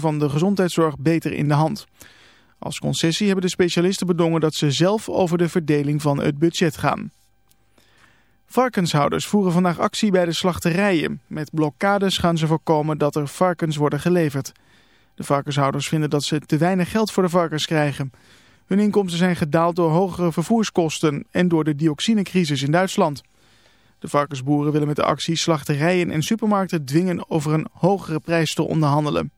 van de gezondheidszorg beter in de hand. Als concessie hebben de specialisten bedongen dat ze zelf over de verdeling van het budget gaan. Varkenshouders voeren vandaag actie bij de slachterijen. Met blokkades gaan ze voorkomen dat er varkens worden geleverd. De varkenshouders vinden dat ze te weinig geld voor de varkens krijgen. Hun inkomsten zijn gedaald door hogere vervoerskosten en door de dioxinecrisis in Duitsland. De varkensboeren willen met de actie slachterijen en supermarkten dwingen over een hogere prijs te onderhandelen.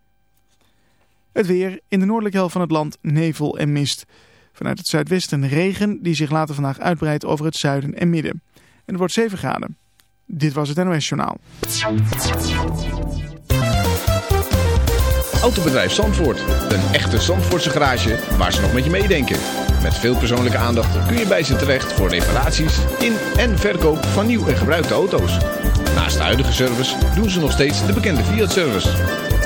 Het weer, in de noordelijke helft van het land nevel en mist. Vanuit het zuidwesten regen die zich later vandaag uitbreidt over het zuiden en midden. En het wordt 7 graden. Dit was het NOS Journaal. Autobedrijf Zandvoort. Een echte Zandvoortse garage waar ze nog met je meedenken. Met veel persoonlijke aandacht kun je bij ze terecht voor reparaties in en verkoop van nieuw en gebruikte auto's. Naast de huidige service doen ze nog steeds de bekende Fiat-service.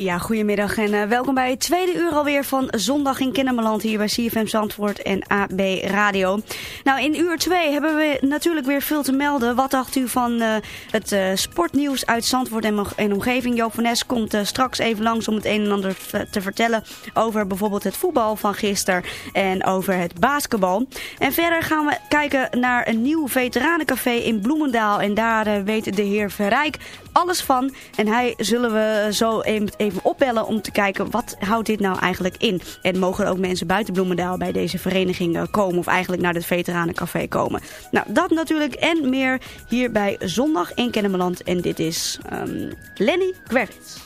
Ja, goedemiddag en uh, welkom bij het tweede uur alweer van Zondag in Kennemerland hier bij CFM Zandvoort en AB Radio. Nou, in uur 2 hebben we natuurlijk weer veel te melden. Wat dacht u van uh, het uh, sportnieuws uit Zandvoort en, en omgeving? Joop van Nes komt straks even langs om het een en ander te vertellen over bijvoorbeeld het voetbal van gisteren en over het basketbal. En verder gaan we kijken naar een nieuw veteranencafé in Bloemendaal en daar weet de heer Verrijk alles van. En hij zullen we zo even, opbellen om te kijken wat houdt dit nou eigenlijk in. En mogen er ook mensen buiten Bloemendaal bij deze vereniging komen of eigenlijk naar het veteranencafé komen. Nou, dat natuurlijk en meer hier bij Zondag in Kennemerland. En dit is um, Lenny Kravitz.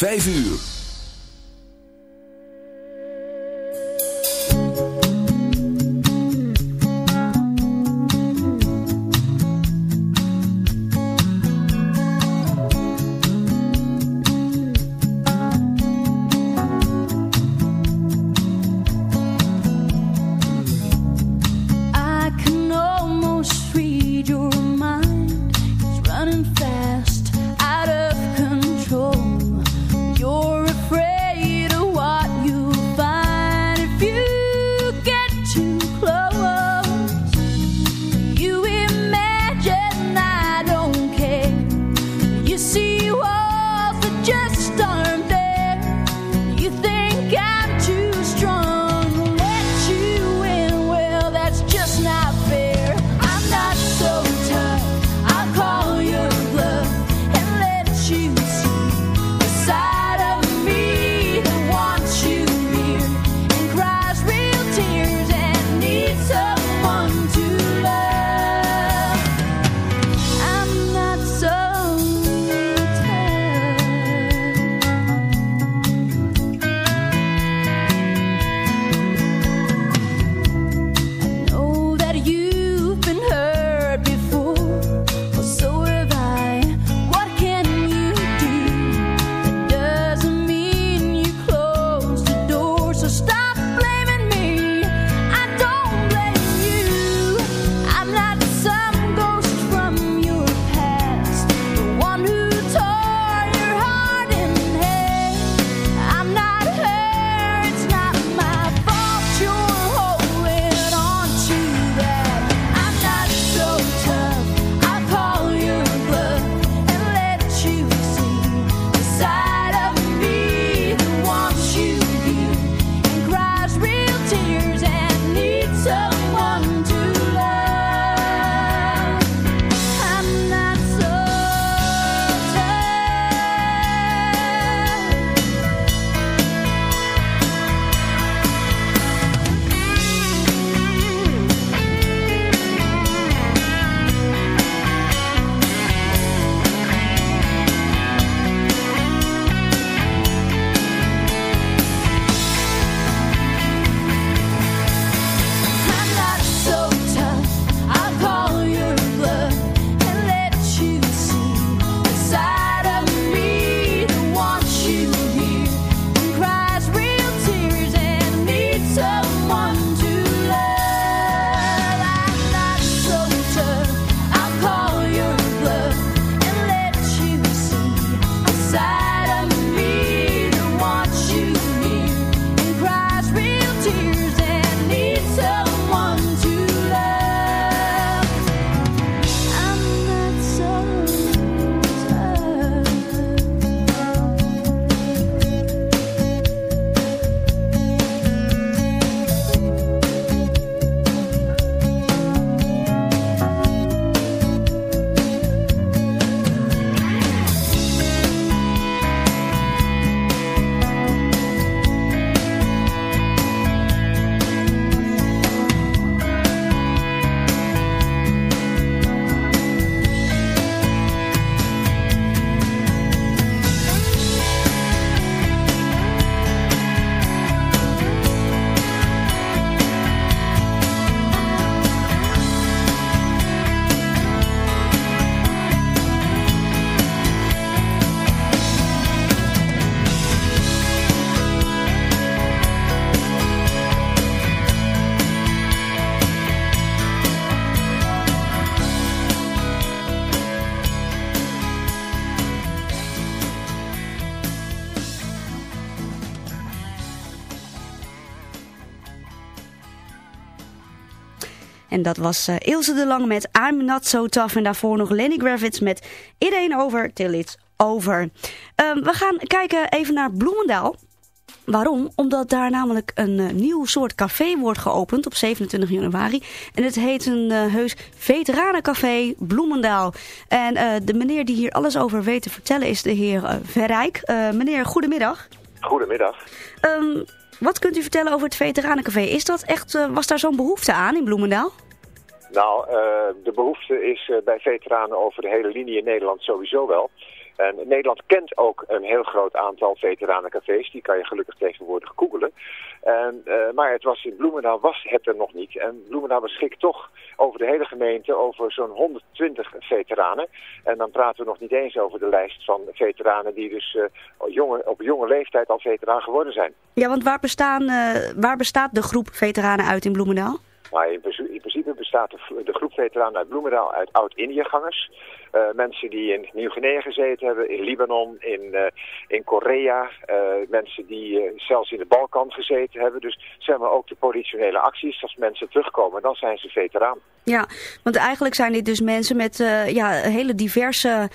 5 uur. En dat was eh, Ilse de Lang met I'm Not So Tough. En daarvoor nog Lenny Gravitz met It Ain't Over Till It's Over. Ehm, we gaan kijken even naar Bloemendaal. Waarom? Omdat daar namelijk een eh, nieuw soort café wordt geopend op 27 januari. En het heet een uh, heus veteranencafé Bloemendaal. En de meneer die hier alles over weet te vertellen is de heer Verrijk. meneer, goedemiddag. Goedemiddag. Ehm, wat kunt u vertellen over het veteranencafé? Is dat echt, was daar zo'n behoefte aan in Bloemendaal? Nou, eh, de behoefte is eh, bij veteranen over de hele linie in Nederland sowieso wel. En Nederland kent ook een heel groot aantal veteranencafés. Die kan je gelukkig tegenwoordig googelen. En, eh, maar het was in Bloemendaal was het er nog niet. En Bloemendaal beschikt toch over de hele gemeente over zo'n 120 veteranen. En dan praten we nog niet eens over de lijst van veteranen die dus jonge, op jonge leeftijd al veteraan geworden zijn. Ja, want waar, bestaan, waar bestaat de groep veteranen uit in Bloemendaal? Maar in, princi- in principe bestaat de, de groep veteranen uit Bloemendaal uit oud-Indiëgangers. Eh, mensen die in Nieuw-Guinea gezeten hebben, in Libanon, in, eh, in Korea. eh, mensen die zelfs in de Balkan gezeten hebben. Dus zeg maar ook de politionele acties. Als mensen terugkomen, dan zijn ze veteraan. Ja, want eigenlijk zijn dit dus mensen met ja, hele diverse,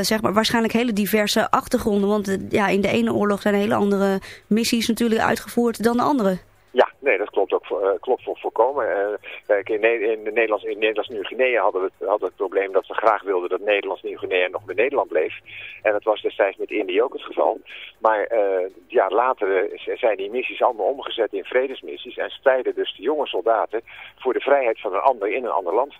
zeg maar, waarschijnlijk hele diverse achtergronden. Want ja, in de ene oorlog zijn hele andere missies natuurlijk uitgevoerd dan de andere. Ja, nee, dat klopt ook eh, klopt voor voorkomen. Eh, kijk, in, in, de Nederlands, in Nederlands Nieuw-Guinea hadden we, het, hadden het probleem dat we graag wilden dat Nederlands Nieuw-Guinea nog bij Nederland bleef. En dat was destijds met Indië ook het geval. Maar eh ja, later zijn die missies allemaal omgezet in vredesmissies en strijden dus de jonge soldaten voor de vrijheid van een ander in een ander land.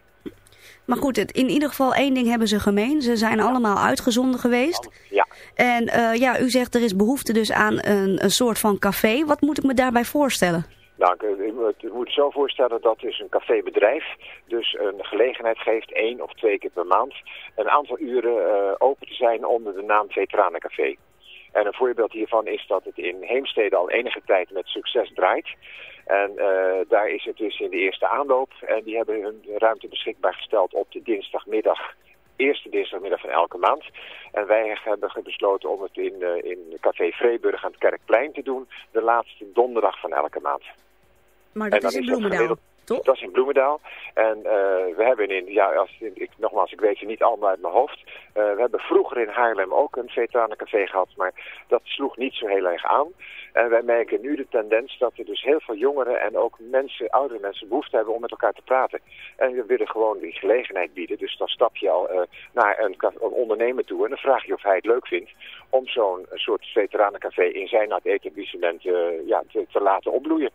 Maar goed, het, in ieder geval één ding hebben ze gemeen. Ze zijn allemaal uitgezonden geweest. Ja. En eh, ja, u zegt er is behoefte dus aan een, een soort van café. Wat moet ik me daarbij voorstellen? Nou, ik, ik moet- zo voorstellen dat dus een cafébedrijf dus een gelegenheid geeft, één of twee keer per maand, een aantal uren eh, open te zijn onder de naam Veteranencafé. En een voorbeeld hiervan is dat het in Heemstede al enige tijd met succes draait. En eh, daar is het dus in de eerste aanloop. En die hebben hun ruimte beschikbaar gesteld op de dinsdagmiddag. Eerste dinsdagmiddag van elke maand. En wij hebben besloten om het in, eh, in Café Vreeburg aan het Kerkplein te doen. De laatste donderdag van elke maand. Maar dat is in dat Bloemendaal, toch? Dat is in Bloemendaal. En eh, we hebben in, ja, als, ik, nogmaals, ik weet ze niet allemaal uit mijn hoofd. Eh, we hebben vroeger in Haarlem ook een veteranencafé gehad, maar dat sloeg niet zo heel erg aan. En wij merken nu de tendens dat er dus heel veel jongeren en ook mensen, oudere mensen behoefte hebben om met elkaar te praten. En we willen gewoon die gelegenheid bieden. Dus dan stap je al eh, naar een, een ondernemer toe en dan vraag je of hij het leuk vindt om zo'n soort veteranencafé in zijn etablissement ja, te, te laten opbloeien.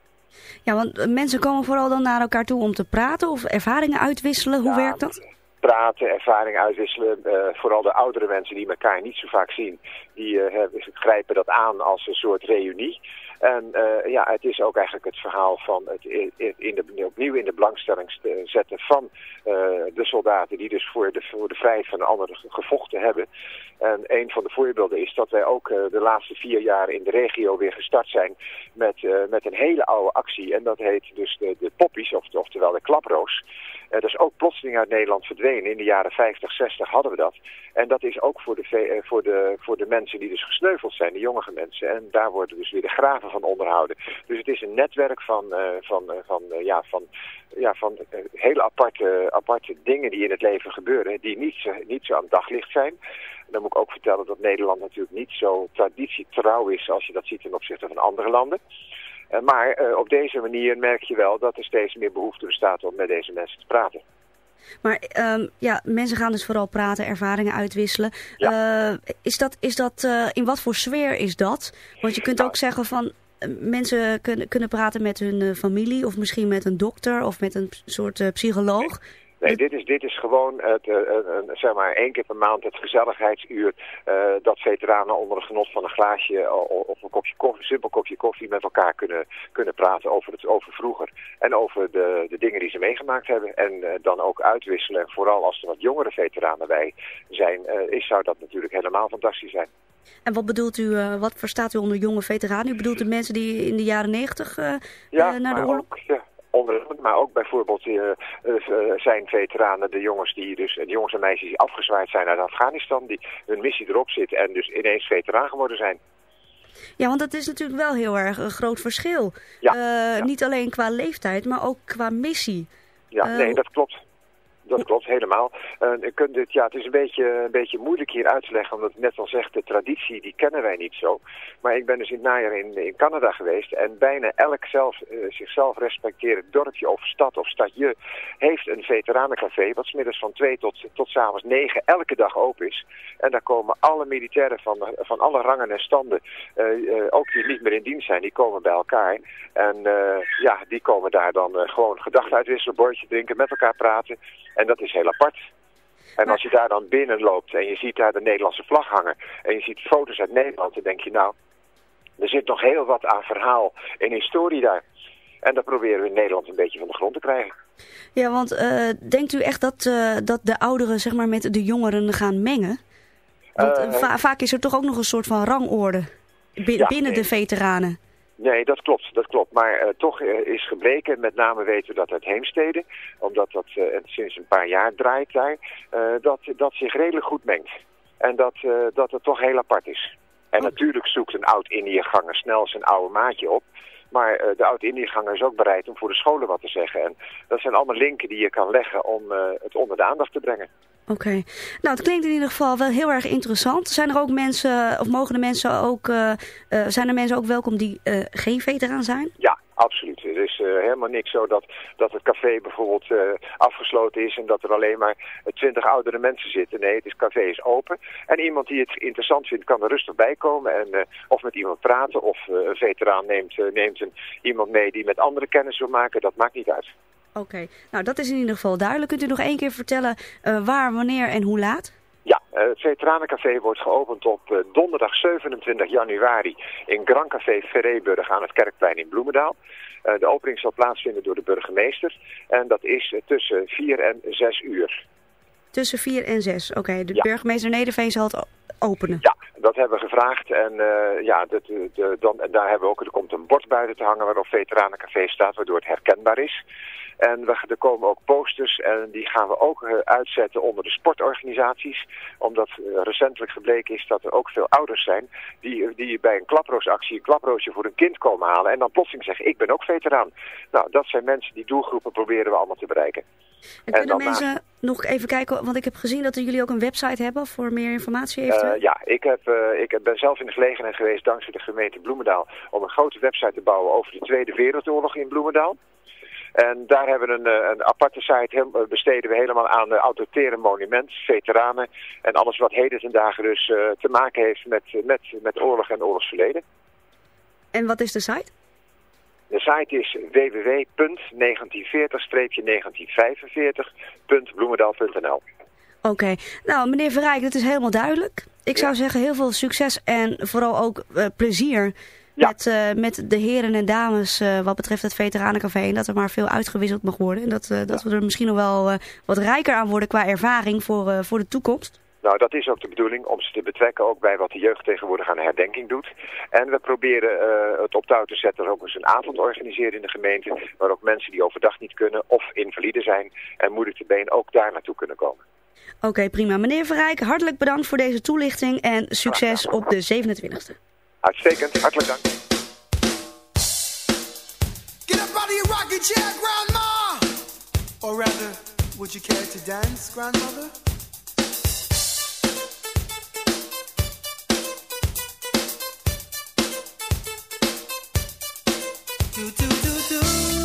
Ja, want eh, mensen komen vooral dan naar elkaar toe om te praten of ervaringen uitwisselen. Hoe Ja, werkt dat? Praten, ervaringen uitwisselen. eh, vooral de oudere mensen die elkaar niet zo vaak zien, die hebben- grijpen dat aan als een soort reunie. En eh, ja, het is ook eigenlijk het verhaal van het in de, opnieuw in de belangstelling st- zetten van eh, de soldaten die dus voor de, voor de vrijheid van de anderen ge- gevochten hebben. En een van de voorbeelden is dat wij ook eh, de laatste vier jaar in de regio weer gestart zijn met, eh, met een hele oude actie. En dat heet dus de, de poppies, of, oftewel de klaproos. Eh, dat is ook plotseling uit Nederland verdwenen. In de jaren 50, 60 hadden we dat. En dat is ook voor de, eh, voor de, voor de mensen die dus gesneuveld zijn, de jongere mensen. En daar worden dus weer de graven van onderhouden. Dus het is een netwerk van, eh, van, eh, van, eh, ja, van, ja, van hele aparte, aparte dingen die in het leven gebeuren, die niet zo, niet zo aan het daglicht zijn. En dan moet ik ook vertellen dat Nederland natuurlijk niet zo traditietrouw is als je dat ziet ten opzichte van andere landen. Maar op deze manier merk je wel dat er steeds meer behoefte bestaat om met deze mensen te praten. Maar ehm, ja, mensen gaan dus vooral praten, ervaringen uitwisselen. Is dat, is dat in wat voor sfeer is dat? Want je kunt Nou. ook zeggen van mensen kunnen, kunnen praten met hun eh, familie of misschien met een dokter of met een soort eh, psycholoog. Nee, dit is, dit is gewoon het, eh, een, zeg maar één keer per maand het gezelligheidsuur. dat veteranen onder het genot van een glaasje of een kopje koffie, simpel kopje koffie met elkaar kunnen, kunnen praten over, het, over vroeger. En over de, de dingen die ze meegemaakt hebben. En dan ook uitwisselen. En vooral als er wat jongere veteranen bij zijn, is, zou dat natuurlijk helemaal fantastisch zijn. En wat bedoelt u, eh, wat verstaat u onder jonge veteranen? U bedoelt de mensen die in de jaren negentig eh, Ja, eh, naar de oorlog... ook, ja, onder, maar ook bijvoorbeeld zijn veteranen, de jongens die dus, de jongens en meisjes die afgezwaaid zijn uit Afghanistan, die hun missie erop zit en dus ineens veteraan geworden zijn. Ja, want dat is natuurlijk wel heel erg een groot verschil. Ja, ja. Niet alleen qua leeftijd, maar ook qua missie. Ja, nee, dat klopt. Dat klopt helemaal. Je kunt het, ja, het is een beetje, een beetje moeilijk hier uit te leggen, omdat net al zeg, de traditie die kennen wij niet zo. Maar ik ben dus in het najaar in, in Canada geweest en bijna elk zelf, eh, zichzelf respecterend dorpje of stad of stadje heeft een veteranencafé, wat smiddags van 2 tot, tot s'avonds 9 elke dag open is. En daar komen alle militairen van, van alle rangen en standen, eh, ook die niet meer in dienst zijn, die komen bij elkaar. En ja, die komen daar dan gewoon gedachten uitwisselen, bordje drinken, met elkaar praten. En dat is heel apart. En als je daar dan binnen loopt en je ziet daar de Nederlandse vlag hangen en je ziet foto's uit Nederland, dan denk je nou, er zit nog heel wat aan verhaal en historie daar. En dat proberen we in Nederland een beetje van de grond te krijgen. Ja, want eh, denkt u echt dat, eh, dat de ouderen zeg maar, met de jongeren gaan mengen? Want eh, va- vaak is er toch ook nog een soort van rangorde Ja, binnen nee. de veteranen. Nee, dat klopt, dat klopt. Maar eh, toch eh, is gebleken, met name weten we dat uit Heemstede, omdat dat eh, sinds een paar jaar draait daar, dat dat zich redelijk goed mengt. En dat, dat het toch heel apart is. En natuurlijk zoekt een oud-Indiëganger snel zijn oude maatje op. Maar de oud-Indiëganger is ook bereid om voor de scholen wat te zeggen. En dat zijn allemaal linken die je kan leggen om het onder de aandacht te brengen. Oké. Nou, het klinkt in ieder geval wel heel erg interessant. Zijn er ook mensen, of mogen de mensen ook, eh, zijn er mensen ook welkom die eh, geen veteraan zijn? Ja, absoluut. Er is helemaal niks zo dat, dat het café bijvoorbeeld afgesloten is en dat er alleen maar twintig oudere mensen zitten. Nee, het café is open. En iemand die het interessant vindt kan er rustig bij komen en of met iemand praten of een veteraan neemt, neemt een, iemand mee die met andere kennis wil maken. Dat maakt niet uit. Oké. Nou, dat is in ieder geval duidelijk. Kunt u nog één keer vertellen eh, waar, wanneer en hoe laat? Ja, eh, het Veteranencafé wordt geopend op eh, donderdag 27 januari in Grand Café Verreeburg aan het Kerkplein in Bloemendaal. De opening zal plaatsvinden door de burgemeester en dat is tussen 4 en 6 uur. Tussen 4 en 6. Oké, de Ja. burgemeester Nederveen zal het openen. Ja, dat hebben we gevraagd en eh, ja, eh, de, dan, en daar hebben we ook, er komt een bord buiten te hangen waarop Veteranencafé staat, waardoor het herkenbaar is. En we, er komen ook posters en die gaan we ook eh, uitzetten onder de sportorganisaties. Omdat recentelijk gebleken is dat er ook veel ouders zijn die, die bij een klaproosactie een klaproosje voor hun kind komen halen. En dan plotseling zeggen, ik ben ook veteraan. Nou, dat zijn mensen, die doelgroepen proberen we allemaal te bereiken. En En kunnen mensen nog even kijken, want ik heb gezien dat jullie ook een website hebben voor meer informatie eventueel. Eh, ja, ik, heb, eh, ik ben zelf in de gelegenheid geweest, dankzij de gemeente Bloemendaal, om een grote website te bouwen over de Tweede Wereldoorlog in Bloemendaal. En daar hebben we een, eh, een aparte site, besteden we helemaal aan uh, autoriterend monument, veteranen en alles wat heden ten dagen dus te maken heeft met, met, met oorlog en oorlogsverleden. En wat is de site? De site is www.1940-1945.bloemendaal.nl Oké, nou meneer Verrijk, dat is helemaal duidelijk. Ik zou zeggen heel veel succes en vooral ook eh, plezier Ja. met, eh, met de heren en dames eh, wat betreft het veteranencafé. En dat er maar veel uitgewisseld mag worden. En dat, dat we er misschien nog wel wat rijker aan worden qua ervaring voor, voor de toekomst. Nou, dat is ook de bedoeling om ze te betrekken ook bij wat de jeugd tegenwoordig aan de herdenking doet. En we proberen eh, het op touw te zetten dat we ook eens een avond organiseren in de gemeente. Waar ook mensen die overdag niet kunnen of invalide zijn en moeilijk te been ook daar naartoe kunnen komen. Oké, prima. Meneer Verrijk, hartelijk bedankt voor deze toelichting en succes op de 27e. Uitstekend, hartelijk dank. Get up out of your rocking chair, Grandma! Or rather, would you care to dance, Grandmother? Do, do, do, do.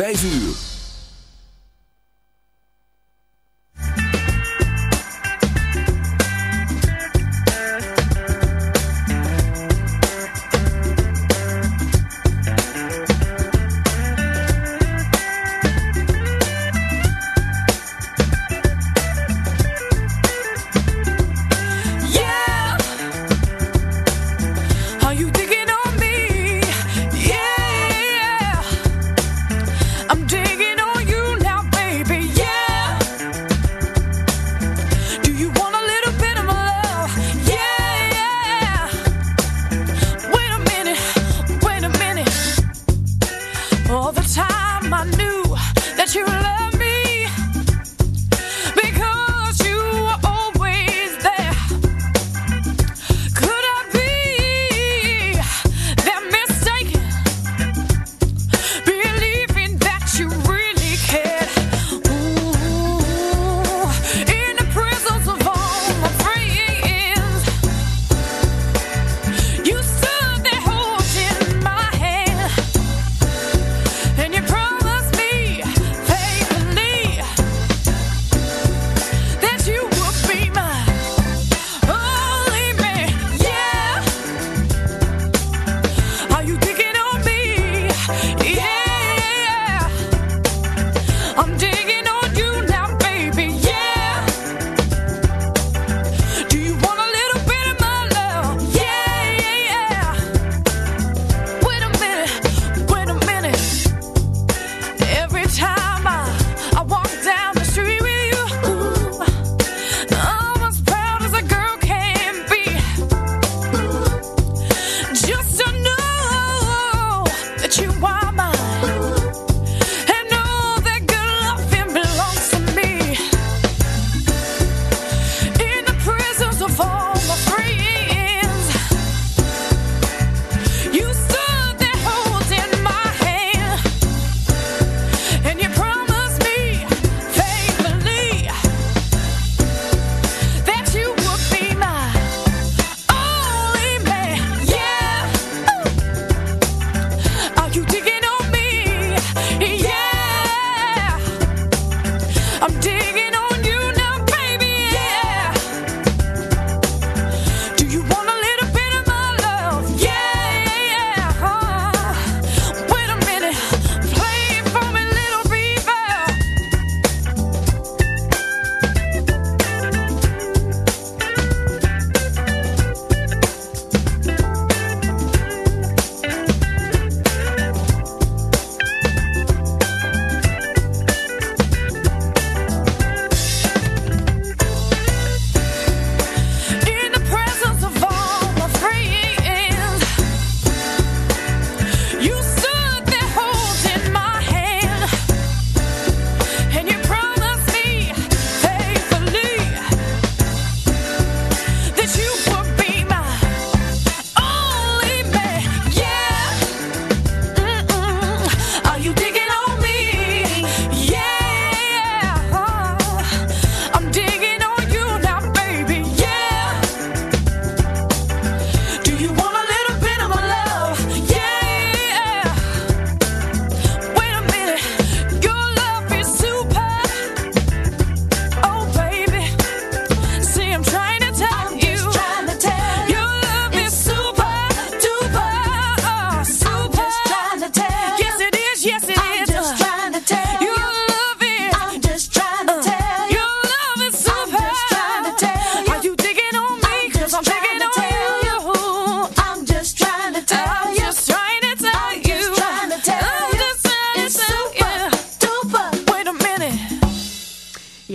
5 uur.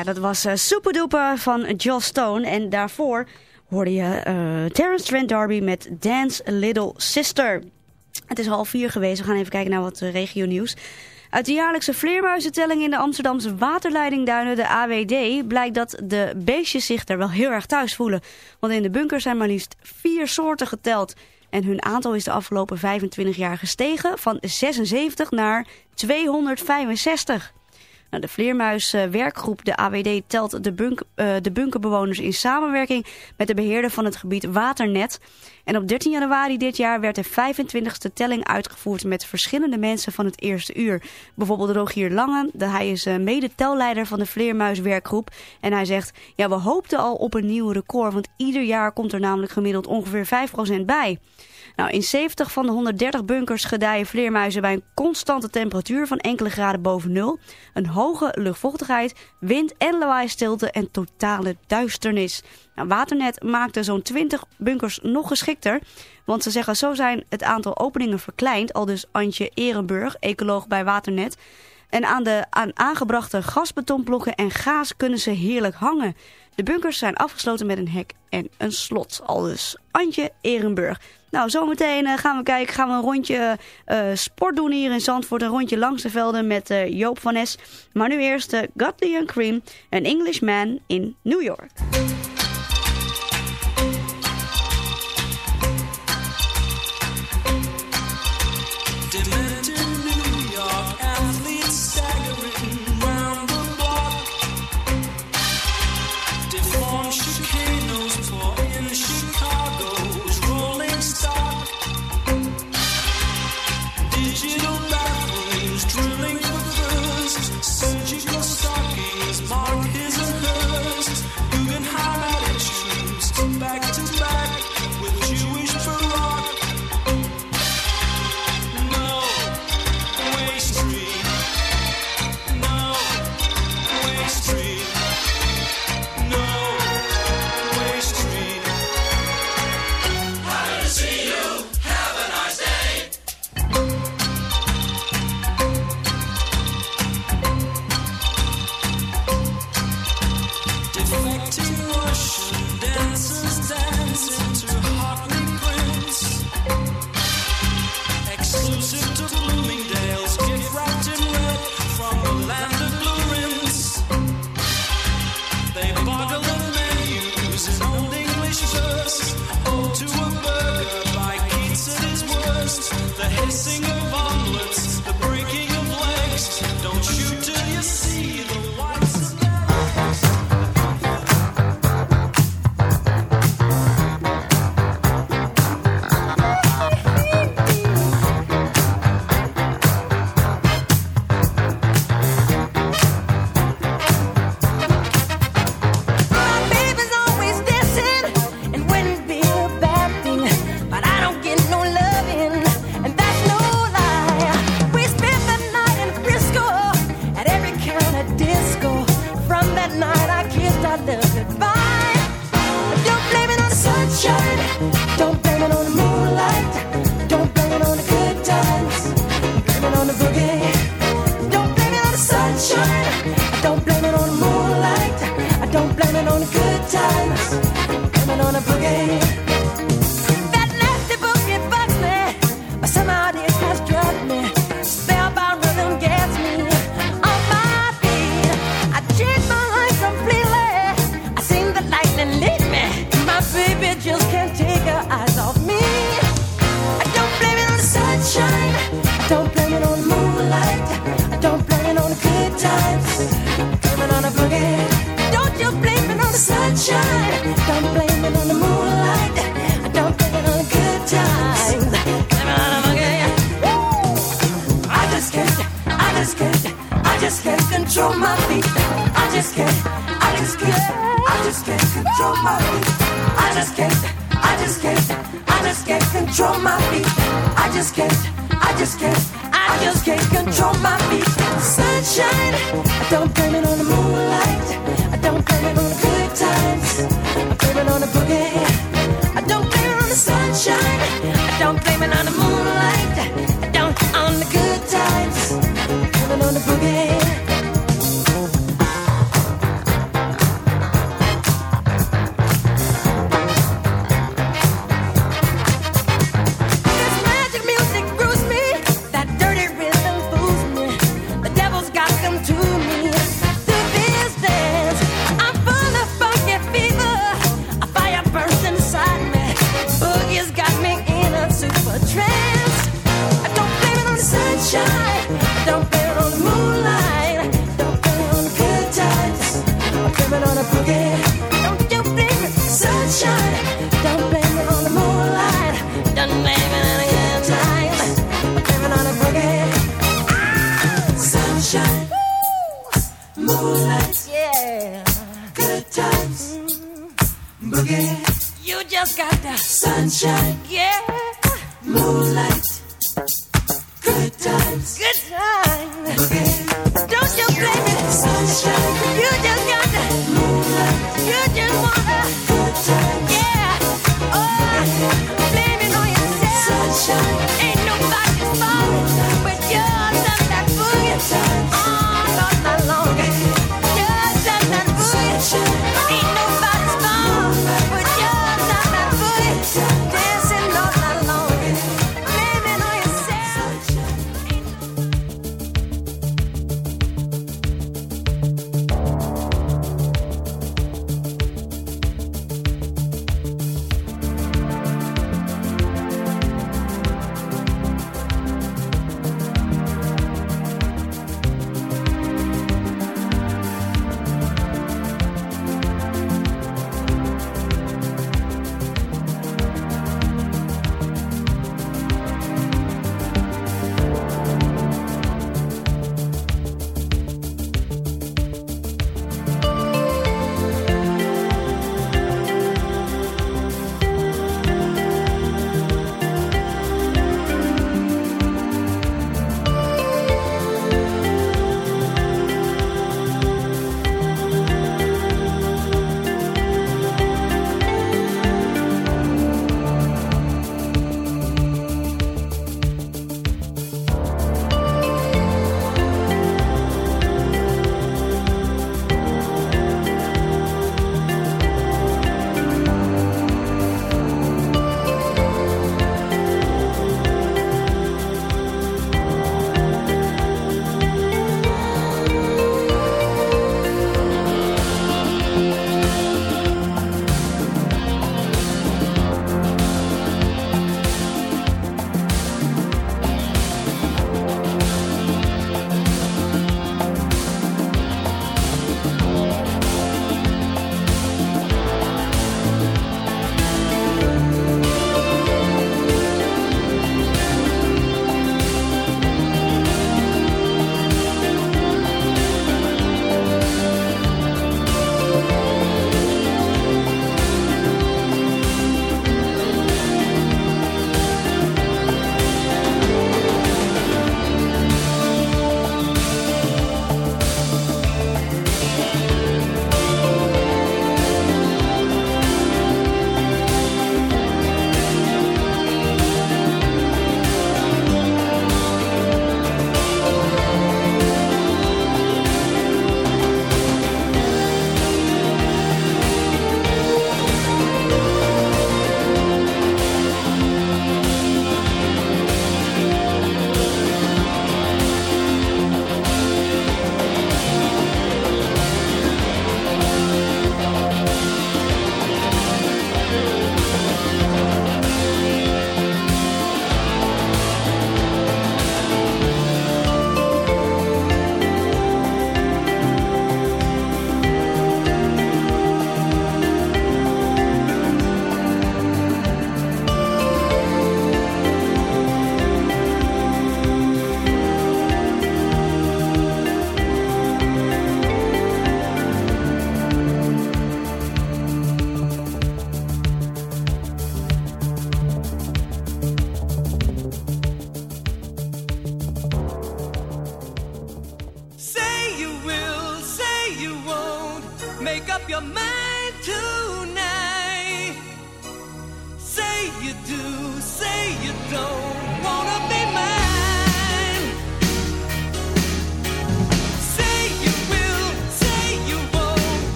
Ja, dat was uh, van Joss Stone. En daarvoor hoorde je eh, Terence Trent D'Arby met Dance Little Sister. Het is half vier geweest. We gaan even kijken naar wat uh, regio nieuws. Uit de jaarlijkse vleermuizentelling in de Amsterdamse waterleidingduinen, de AWD, blijkt dat de beestjes zich er wel heel erg thuis voelen. Want in de bunker zijn maar liefst vier soorten geteld. En hun aantal is de afgelopen 25 jaar gestegen van 76 naar 265. Nou, de Vleermuiswerkgroep, de AWD, telt de, bunk, uh, de bunkerbewoners in samenwerking met de beheerder van het gebied Waternet. En op 13 januari dit jaar werd de 25e telling uitgevoerd met verschillende mensen van het eerste uur. Bijvoorbeeld Rogier Lange, hij is uh, mede-telleider van de Vleermuiswerkgroep. En hij zegt, ja we hoopten al op een nieuw record, want ieder jaar komt er namelijk gemiddeld ongeveer 5% bij. Nou, in 70 van de 130 bunkers gedijen vleermuizen bij een constante temperatuur van enkele graden boven nul, een hoge luchtvochtigheid, wind en lawaai-stilte en totale duisternis. Nou, Waternet maakte zo'n 20 bunkers nog geschikter, want ze zeggen zo zijn het aantal openingen verkleind, al dus Antje Ehrenburg, ecoloog bij Waternet. En aan de aan aangebrachte gasbetonblokken en gaas kunnen ze heerlijk hangen. De bunkers zijn afgesloten met een hek en een slot. Al dus Antje Ehrenburg. Nou, zometeen uh, gaan we kijken, gaan we een rondje uh, sport doen hier in Zandvoort. Een rondje langs de velden met uh, Joop van Es. Maar nu eerst Godley and Cream, An Englishman in New York.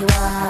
You are,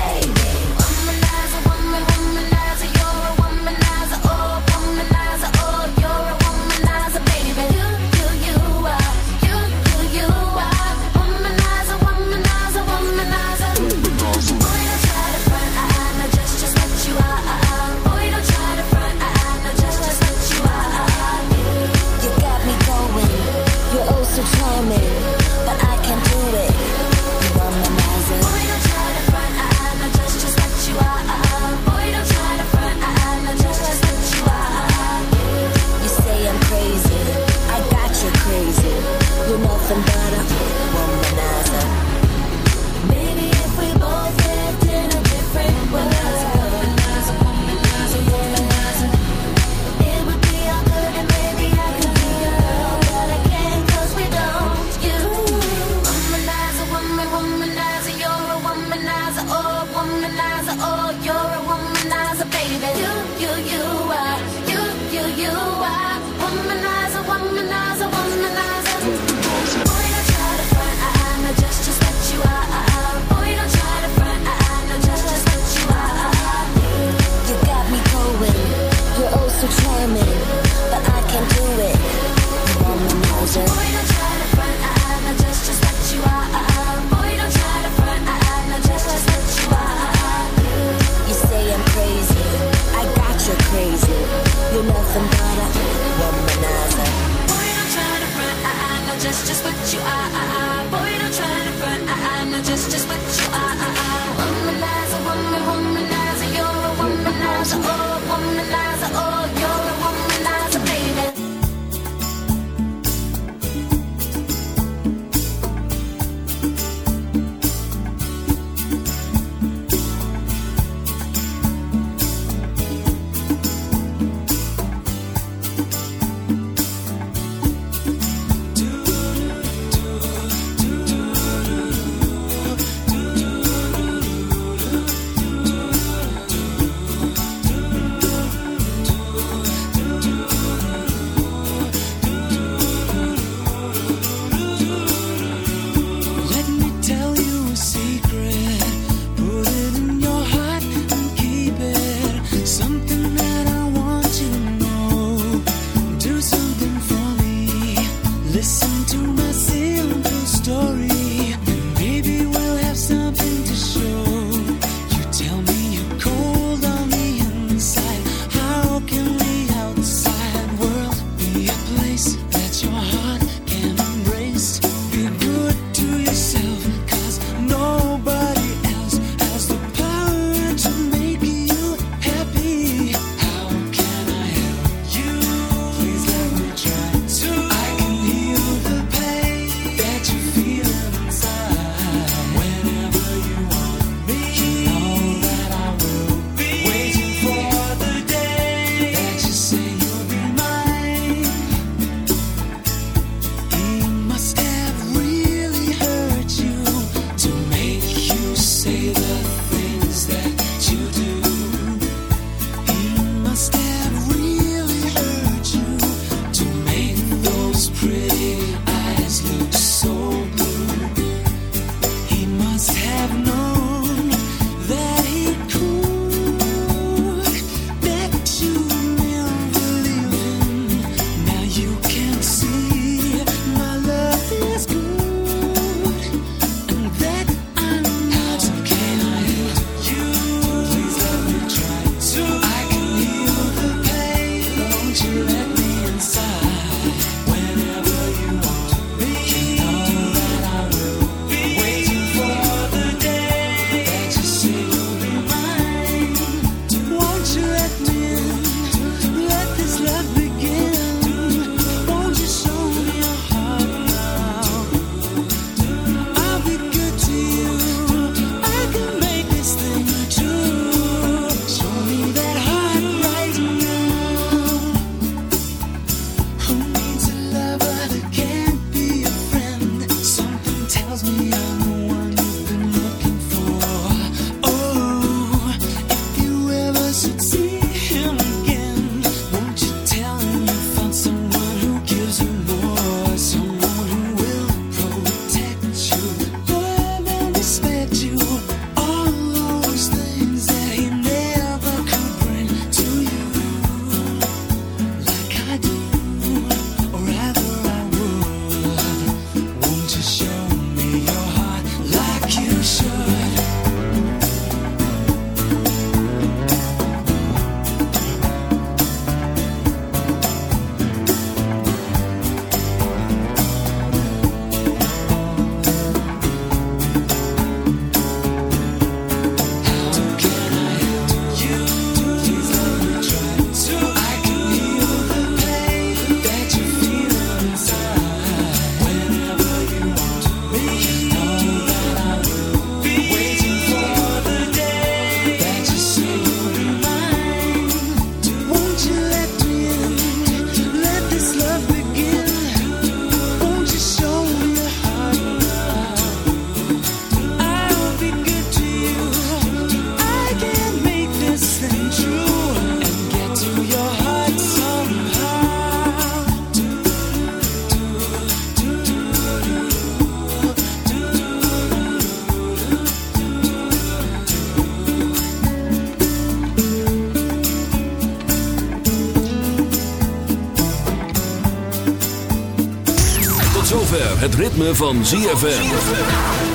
Ritme van ZFM.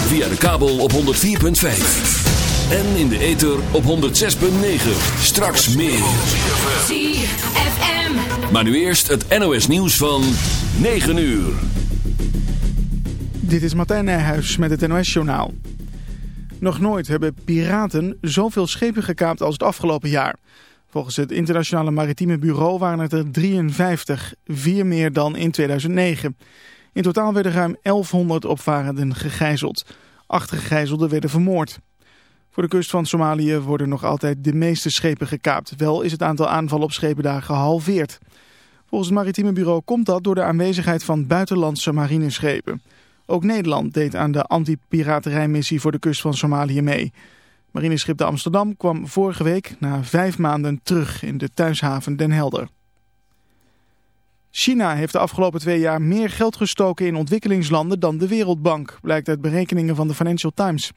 Via de kabel op 104.5. En in de ether op 106.9. Straks meer. ZFM. Maar nu eerst het NOS nieuws van 9 uur. Dit is Martijn Nijhuis met het NOS-journaal. Nog nooit hebben piraten zoveel schepen gekaapt als het afgelopen jaar. Volgens het Internationale Maritieme Bureau waren het er 53, vier meer dan in 2009. In totaal werden ruim 1100 opvarenden gegijzeld. Acht gegijzelden werden vermoord. Voor de kust van Somalië worden nog altijd de meeste schepen gekaapt. Wel is het aantal aanvallen op schepen daar gehalveerd. Volgens het Maritieme Bureau komt dat door de aanwezigheid van buitenlandse marineschepen. Ook Nederland deed aan de anti-piraterijmissie voor de kust van Somalië mee. Marineschip de Amsterdam kwam vorige week na vijf maanden terug in de thuishaven Den Helder. China heeft de afgelopen twee jaar meer geld gestoken in ontwikkelingslanden dan de Wereldbank, blijkt uit berekeningen van de Financial Times.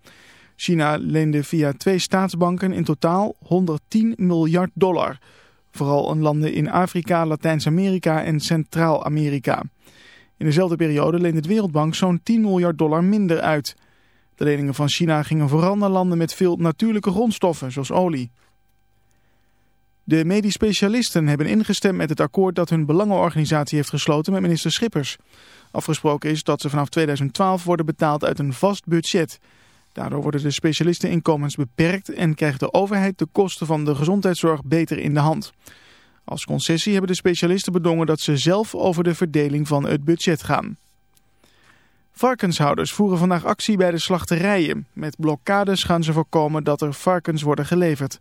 China leende via twee staatsbanken in totaal 110 miljard dollar. Vooral aan landen in Afrika, Latijns-Amerika en Centraal-Amerika. In dezelfde periode leende de Wereldbank zo'n 10 miljard dollar minder uit. De leningen van China gingen vooral naar landen met veel natuurlijke grondstoffen, zoals olie. De medisch specialisten hebben ingestemd met het akkoord dat hun belangenorganisatie heeft gesloten met minister Schippers. Afgesproken is dat ze vanaf 2012 worden betaald uit een vast budget. Daardoor worden de specialisteninkomens beperkt en krijgt de overheid de kosten van de gezondheidszorg beter in de hand. Als concessie hebben de specialisten bedongen dat ze zelf over de verdeling van het budget gaan. Varkenshouders voeren vandaag actie bij de slachterijen. Met blokkades gaan ze voorkomen dat er varkens worden geleverd.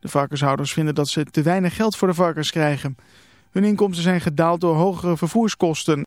De varkenshouders vinden dat ze te weinig geld voor de varkens krijgen. Hun inkomsten zijn gedaald door hogere vervoerskosten.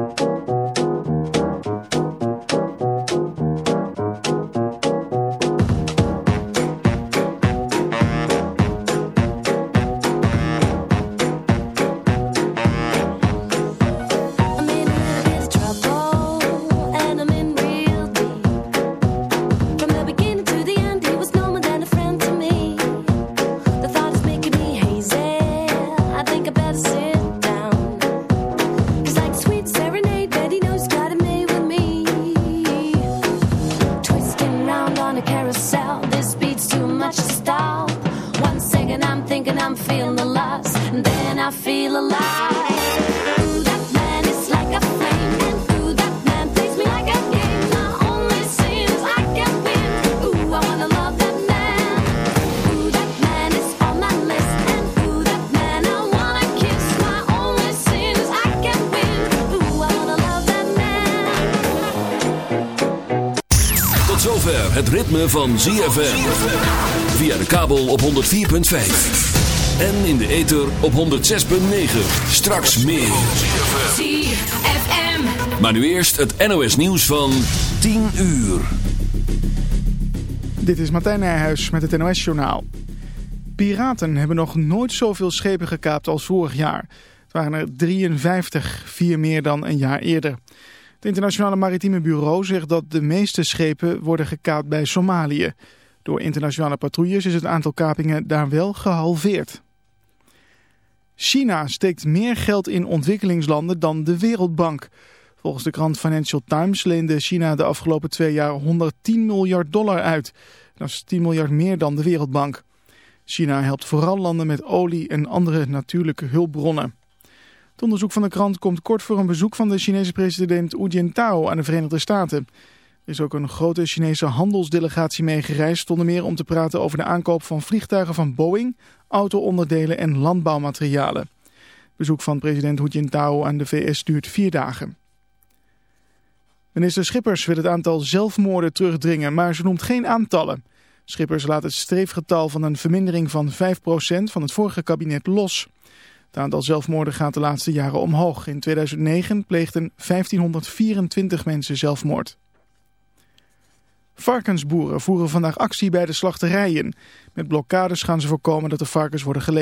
Het ritme van ZFM. Via de kabel op 104.5. En in de ether op 106.9. Straks meer. ZFM. Maar nu eerst het NOS nieuws van 10 uur. Dit is Martijn Nijhuis met het NOS-journaal. Piraten hebben nog nooit zoveel schepen gekaapt als vorig jaar. Het waren er 53, vier meer dan een jaar eerder. Het Internationale Maritieme Bureau zegt dat de meeste schepen worden gekaapt bij Somalië. Door internationale patrouilles is het aantal kapingen daar wel gehalveerd. China steekt meer geld in ontwikkelingslanden dan de Wereldbank. Volgens de krant Financial Times leende China de afgelopen twee jaar 110 miljard dollar uit. Dat is 10 miljard meer dan de Wereldbank. China helpt vooral landen met olie en andere natuurlijke hulpbronnen. Het onderzoek van de krant komt kort voor een bezoek van de Chinese president Hu Jintao aan de Verenigde Staten. Er is ook een grote Chinese handelsdelegatie meegereisd, onder meer om te praten over de aankoop van vliegtuigen van Boeing, auto-onderdelen en landbouwmaterialen. Bezoek van president Hu Jintao aan de VS duurt vier dagen. Minister Schippers wil het aantal zelfmoorden terugdringen, maar ze noemt geen aantallen. Schippers laat het streefgetal van een vermindering van 5% van het vorige kabinet los. Het aantal zelfmoorden gaat de laatste jaren omhoog. In 2009 pleegden 1524 mensen zelfmoord. Varkensboeren voeren vandaag actie bij de slachterijen. Met blokkades gaan ze voorkomen dat de varkens worden geleverd.